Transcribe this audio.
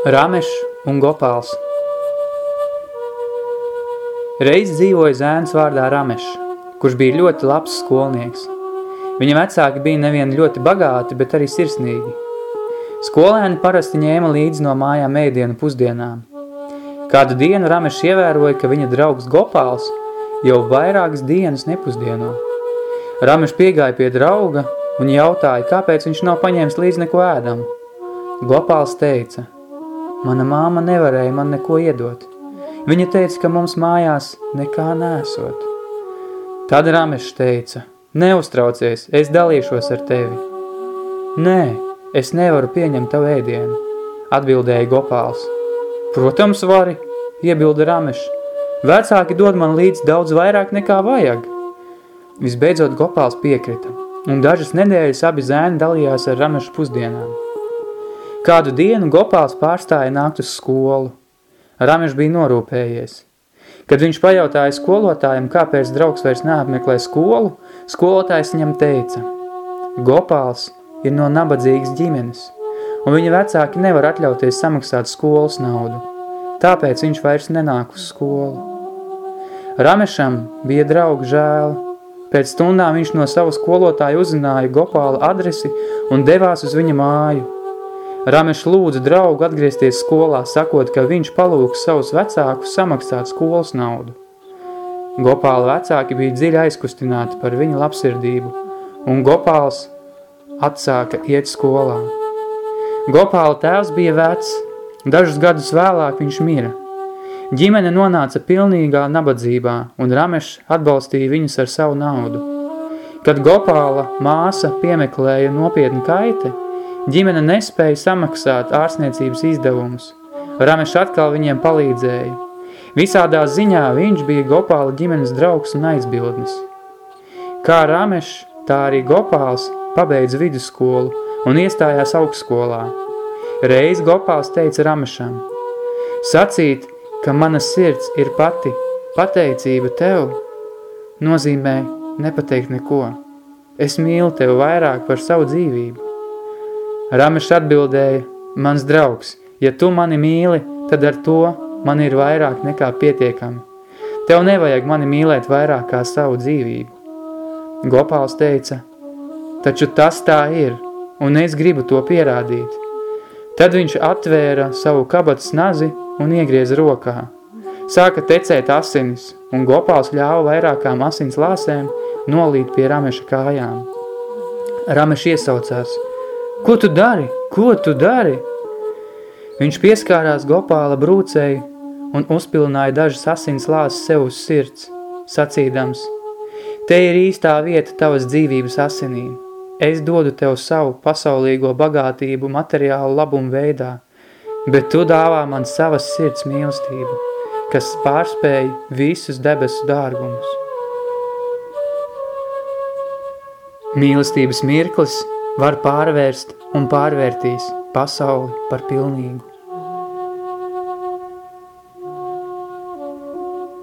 Ramešs un Gopāls Reiz dzīvoja zēns vārdā Ramešs, kurš bija ļoti labs skolnieks. Viņa vecāki bija nevien ļoti bagāti, bet arī sirsnīgi. Skolēni parasti ņēma līdzi no mājām ēdienu pusdienām. Kādu dienu Ramešs ievēroja, ka viņa draugs Gopāls jau vairākas dienas nepusdieno. Ramešs piegāja pie drauga un jautāja, kāpēc viņš nav paņēmis līdzi neko ēdamu. Gopāls teica – Mana māma nevarēja man neko iedot. Viņa teica, ka mums mājās nekā nesot. Tad Ramešs teica, neuztraucies, es dalīšos ar tevi. Nē, es nevaru pieņemt tavu ēdienu, atbildēja Gopāls. Protams, vari, iebilda Ramešs. Vecāki dod man līdz daudz vairāk nekā vajag. Visbeidzot Gopāls piekrita, un dažas nedēļas abi zēni dalījās ar Ramešu pusdienām. Kādu dienu Gopāls pārstāja nākt uz skolu. Rameš bija norūpējies. Kad viņš pajautāja skolotājiem, kāpēc draugs vairs neapmeklē skolu, skolotājs viņam teica, Gopāls ir no nabadzīgas ģimenes, un viņa vecāki nevar atļauties samaksāt skolas naudu. Tāpēc viņš vairs nenāk uz skolu. Ramešam bija draugu žēl. Pēc stundām viņš no savu skolotāju uzzināja Gopāla adresi un devās uz viņa māju. Ramešs lūdza draugu atgriezties skolā, sakot, ka viņš palūks savus vecākus samaksāt skolas naudu. Gopāla vecāki bija dziļi aizkustināti par viņa labsirdību, un Gopāls atsāka iet skolā. Gopāla tēvs bija vecs, dažus gadus vēlāk viņš mira. Ģimene nonāca pilnīgā nabadzībā, un Ramešs atbalstīja viņus ar savu naudu. Kad Gopāla māsa piemeklēja nopietni kaite, Ģimene nespēja samaksāt ārstniecības izdevumus. Ramešs atkal viņiem palīdzēja. Visādā ziņā viņš bija Gopāla ģimenes draugs un aizbildnis. Kā Ramešs, tā arī Gopāls pabeidza vidusskolu un iestājās augstskolā. Reiz Gopāls teica Ramešam, sacīt, ka mana sirds ir pati, pateicība tev, nozīmē nepateikt neko. Es mīlu tevi vairāk par savu dzīvību. Ramešs atbildēja, mans draugs, ja tu mani mīli, tad ar to man ir vairāk nekā pietiekami. Tev nevajag mani mīlēt vairāk kā savu dzīvību. Gopāls teica, taču tas tā ir, un es gribu to pierādīt. Tad viņš atvēra savu kabatas nazi un iegrieza rokā. Sāka tecēt asinis, un Gopāls ļāva vairākām asins lāsēm nolīt pie Rameša kājām. Rameša iesaucās – Ko tu dari? Ko tu dari? Viņš pieskārās Gopāla brūcēju un uzpilināja dažas asins lāsas sev uz sirds, sacīdams, te ir īstā vieta tavas dzīvības asinīm. Es dodu tev savu pasaulīgo bagātību materiālu labumu veidā, bet tu dāvā man savas sirds mīlestību, kas pārspēja visus debesu dārgumus. Mīlestības mirklis – var pārvērst un pārvērtīs pasauli par pilnīgu.